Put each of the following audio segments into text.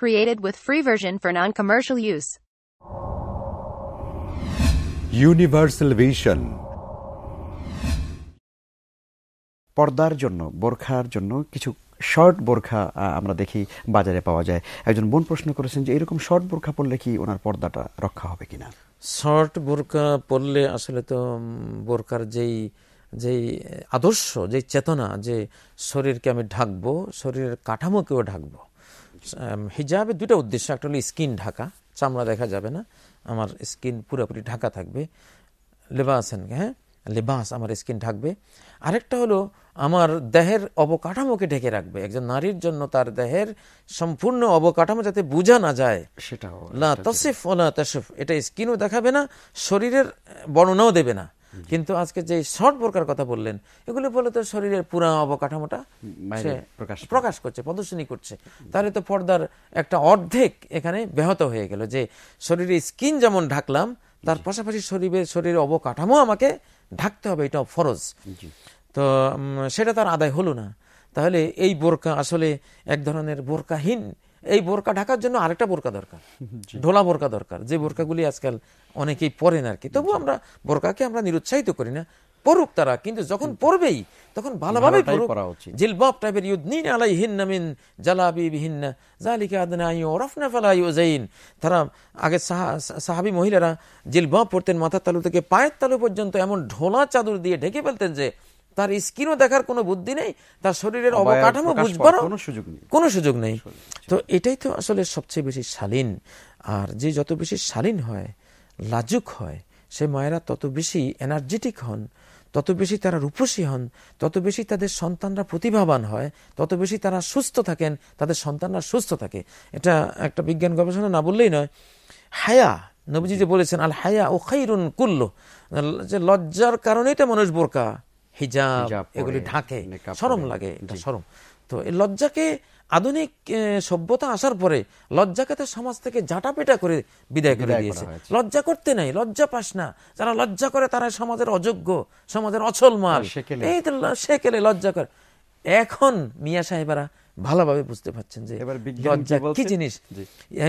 Created with free version for non-commercial use. Universal vision পর্দার জন্য বোরখার জন্য কিছু শর্ট বোরখা আমরা দেখি বাজারে পাওয়া যায়। একজন বোন প্রশ্ন করেছেন যে এরকম শর্ট বোরখা পরলে কি ওনার পর্দাটা রক্ষা হবে কিনা? শর্ট বোরখা পরলে আসলে তো বোরখার যেই যেই আদর্শ যেই চেতনা যে শরীরকে আমি ঢাকবো শরীরের কাঠামোকেও ঢাকবো। উম, হিজাবে দুটো উদ্দেশ্য একটা হলো স্কিন ঢাকা চামড়া দেখা যাবে না আমার স্কিন পুরোপুরি ঢাকা থাকবে লেবাসেন হ্যাঁ লেবাস আমার স্কিন ঢাকবে। আরেকটা হলো আমার দেহের অবকাঠামোকে ঢেকে রাখবে একজন নারীর জন্য তার দেহের সম্পূর্ণ অবকাঠামো যাতে বোঝা না যায়। সেটাও লা তসিফ না তসিফ এটা স্কিনও দেখাবে না শরীরের বর্ণনাও দেবে না। কিন্তু আজকে যে শর্ট বোরকার কথা বললেন এগুলো বলে তো শরীরের পুরা অবকাঠামোটা প্রকাশ করছে। প্রদর্শনী করছে। তাহলে তো পর্দার একটা অর্ধেক এখানে ব্যাহত হয়ে গেল যে শরীরের স্কিন যেমন ঢাকলাম তার পাশাপাশি শরীরের শরীরের অবকাঠামো আমাকে ঢাকতে হবে এটা ফরজ। তো সেটা তার আদায় হলো না। তাহলে এই বোরকা আসলে এক ধরনের বোরকাহীন এই বোরকা ঢাকার জন্য আরেকটা বোরকা দরকার। ঢোলা বোরকা দরকার। যে বোরকাগুলি আজকাল অনেকেই পরেন আর কি। তবু আমরা বোরকাকে আমরা নিরুৎসাহিত করি না। পড়ুক তারা কিন্তু যখন পড়বেই তখন ভালোভাবে ভালোটাই পড়ুক জিলবাব টাইপের ইউদ্দিন আলাই হিন্না মিন জালাবি বিহিন্না জালিকা আদনা ইউরাফনা ফালা ইউজাইন তারা আগে সাহা- সাহাবী মহিলারা জিলবাব পড়তেন মাথার তালু থেকে পায়ের তালু পর্যন্ত এমন ঢোলা চাদর দিয়ে ঢেকে ফেলতেন যে তার স্কিনও দেখার কোনো বুদ্ধি নেই তার শরীরের অবকাঠামো বুঝবার কোনো সুযোগ নেই। কোনো সুযোগ নেই। তো এটাই তো আসলে সবচেয়ে বেশি শালীন। আর যে যত বেশি শালীন হয় লাজুক হয় সে মায়েরা তত বেশি এনার্জেটিক হন তত বেশি তারা রূপসী হন তত বেশি তাদের সন্তানরা প্রতিভাবান হয় তত বেশি তারা সুস্থ থাকেন তাদের সন্তানরা সুস্থ থাকে। এটা একটা বিজ্ঞান গবেষণা না বললেই নয়। হায়া নবীজি যে বলেছেন আল হায়া ও খাইরুন কুল্ল। যে লজ্জার কারণেই তো মানুষ বোরকা। হিজাব এগুলি ঢাকে সরম লাগে এটা সরম। তো এই লজ্জাকে আধুনিক সভ্যতা আসার পরে লজ্জাকে তো সমাজ থেকে জাটাপেটা করে বিদায় করে দিয়েছে। লজ্জা করতে নাই লজ্জা পাস না। যারা লজ্জা করে তারা সমাজের অযোগ্য সমাজের অচল মাল। এই তো সেকেলে লজ্জা করে। এখন মিয়া সাহেবেরা ভালোভাবে বুঝতে পারছেন যে লজ্জা কি জিনিস?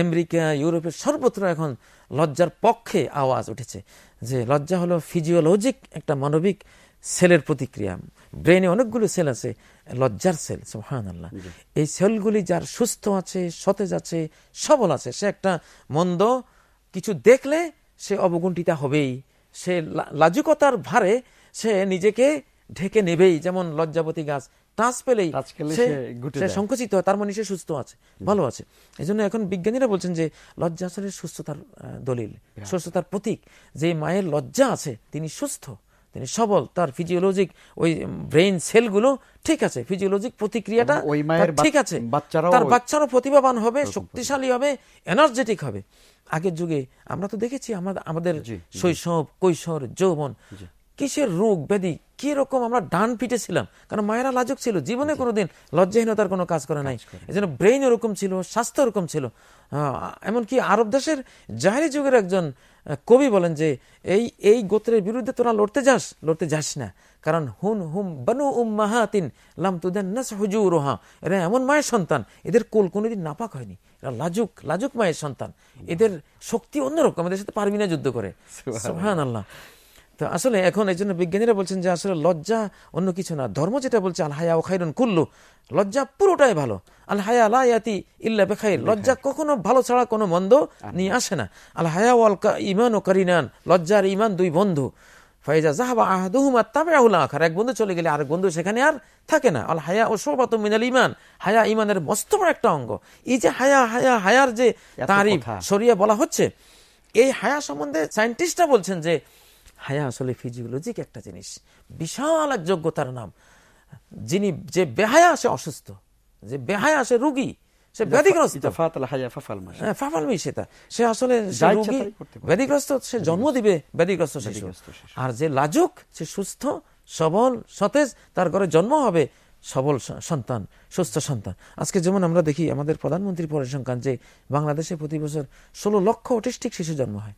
আমেরিকা ইউরোপের সর্বত্র এখন লজ্জার পক্ষে আওয়াজ উঠেছে। যে লজ্জা হলো ফিজিওলজিক একটা মানবিক সেলের প্রতিক্রিয়া। ব্রেনে অনেকগুলো সেল আছে লজ্জার সেল সুহান আল্লাহ এই সেলগুলি যার সুস্থ আছে সতেজ আছে সবল আছে সে একটা মন্দ কিছু দেখলে সে অবগুণ্ঠিতা হবেই। সে লাজুকতার ভারে সে নিজেকে ঢেকে নেবেই যেমন লজ্জাবতী গাছ টাচ পেলেই সে। সংকুচিত হয় তার মানে সে সুস্থ আছে ভালো আছে। এই জন্য এখন বিজ্ঞানীরা বলছেন যে লজ্জা আসলে সুস্থতার দলিল সুস্থতার প্রতীক। যে মায়ের লজ্জা আছে তিনি সুস্থ। তিনি সবল তার ফিজিওলজিক ওই ব্রেইন সেলগুলো ঠিক আছে ফিজিওলজিক প্রতিক্রিয়াটা ওই মায়ের ঠিক আছে। তার বাচ্চারও প্রতিভাবান হবে শক্তিশালী হবে এনার্জেটিক হবে। আগের যুগে আমরা তো দেখেছি আমাদের আমাদের শৈশব কৈশোর যৌবন কিসের রোগ ব্যাধি? কি রকম আমরা ডান পিটে ছিলাম? কারণ মায়েরা লাজুক ছিল। জীবনে কোনোদিন লজ্জাহীনতার কোনো কাজ করে নাই। এই জন্য ব্রেইন ওরকম ছিল স্বাস্থ্য ওরকম ছিল। এমনকি আরব দেশের জাহেরি যুগের একজন কবি বলেন যে এই এই গোত্রের বিরুদ্ধে তোরা লড়তে যাস লড়তে যাস না। কারণ হুন হুম বানু উম্মাহাতিন লাম তুদান নাস হুজুরুহা। এরা এমন মায়ের সন্তান এদের কোল কোনোদিন নাপাক হয়নি। এরা লাজুক লাজুক মায়ের সন্তান। এদের শক্তি অন্যরকম এদের সাথে পারবি না যুদ্ধ করে। সুবহান আল্লাহ তো আসলে এখন এই জন্য বিজ্ঞানীরা বলছেন যে আসলে লজ্জা অন্য কিছু না। ধর্ম যেটা বলছে আল হায়া ও খাইরুন কুল্লু লজ্জা পুরোটাই ভালো। আল হায়া লা ইয়াতি ইল্লা বেখাইর লজ্জা কখনো ভালো ছাড়া কোনো মন্দ নিয়ে আসে না। আল হায়া ওয়াল ইমান ও করিনান লজ্জার ইমান দুই বন্ধু। ফাইজা জাহাবা আহাদুহুমা তাবেআহুল আখার এক বন্ধু চলে গেলে আরেক বন্ধু সেখানে আর থাকে না। আল হায়া ও শোবাত মিনাল ইমান হায়া ইমানের মস্ত বড় একটা অঙ্গ। এই যে হায়া হায়া হায়ার যে তারিফ সরিয়ে বলা হচ্ছে এই হায়া সম্বন্ধে সায়েন্টিস্টরা বলছেন যে হায়া আসলে ফিজিওলজিক একটা জিনিস। বিশাল এক যোগ্যতার নাম। যিনি যে বেহায়া আসে অসুস্থ। যে বেহায়া আসে রুগী সে ব্যাধিগ্রস্ত সে আসলে। ব্যাধিগ্রস্ত সে জন্ম দিবে ব্যাধিগ্রস্ত শিশু। আর যে লাজুক সে সুস্থ সবল সতেজ তার ঘরে জন্ম হবে সবল সন্তান সুস্থ সন্তান। আজকে যেমন আমরা দেখি আমাদের প্রধানমন্ত্রী পরিসংখ্যান যে বাংলাদেশে প্রতি বছর ষোলো লক্ষ অটিস্টিক শিশু জন্ম হয়।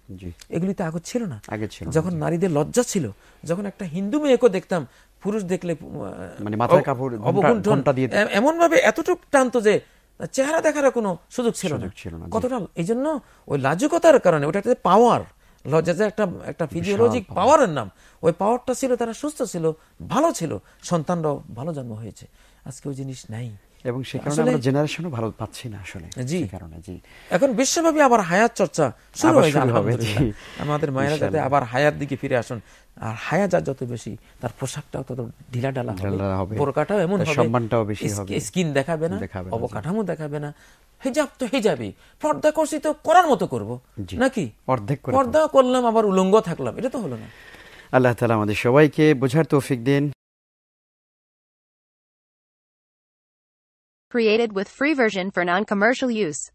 এগুলি তো আগে ছিল না। আগে ছিল যখন নারীদের লজ্জা ছিল যখন একটা হিন্দু মেয়েকেও দেখতাম পুরুষ দেখলে মানে মাথায় কাপড়, এমন ভাবে এতটুক টানতো যে চেহারা দেখার কোনো সুযোগ ছিল না। কতটা এই জন্য ওই লাজুকতার কারণে ওটা পাওয়ার লজ্জা যে একটা একটা ফিজিওলজিক পাওয়ারের নাম ওই পাওয়ারটা ছিল তারা সুস্থ ছিল ভালো ছিল সন্তানরাও ভালো জন্ম হয়েছে আজকে ওই জিনিস নাই এবং সে কারণে আমরা জেনারেশনও ভালো পাচ্ছি না আসলে জি। কারণে জি এখন বিশ্বব্যাপী আবার হায়াত চর্চা শুরু হবে, জি। আমাদের মায়েরা যাতে আবার হায়াত দিকে ফিরে আসুন আর হায়া যার যত বেশি তার পোশাকটাও তত ঢিলা ঢালা হবে। বোরকাটাও এমন হবে সম্মানটাও বেশি হবে। স্কিন দেখাবে না অবকাঠামো দেখাবে না হিজাব তো হিজাবই। পর্দা করছি তো করার মতো করব। নাকি? অর্ধেক পর্দা করলাম আবার উলঙ্গ থাকলাম এটা তো হলো না। আল্লাহ তালা আমাদের সবাইকে বোঝার তৌফিক দিন। Created with free version for non-commercial use.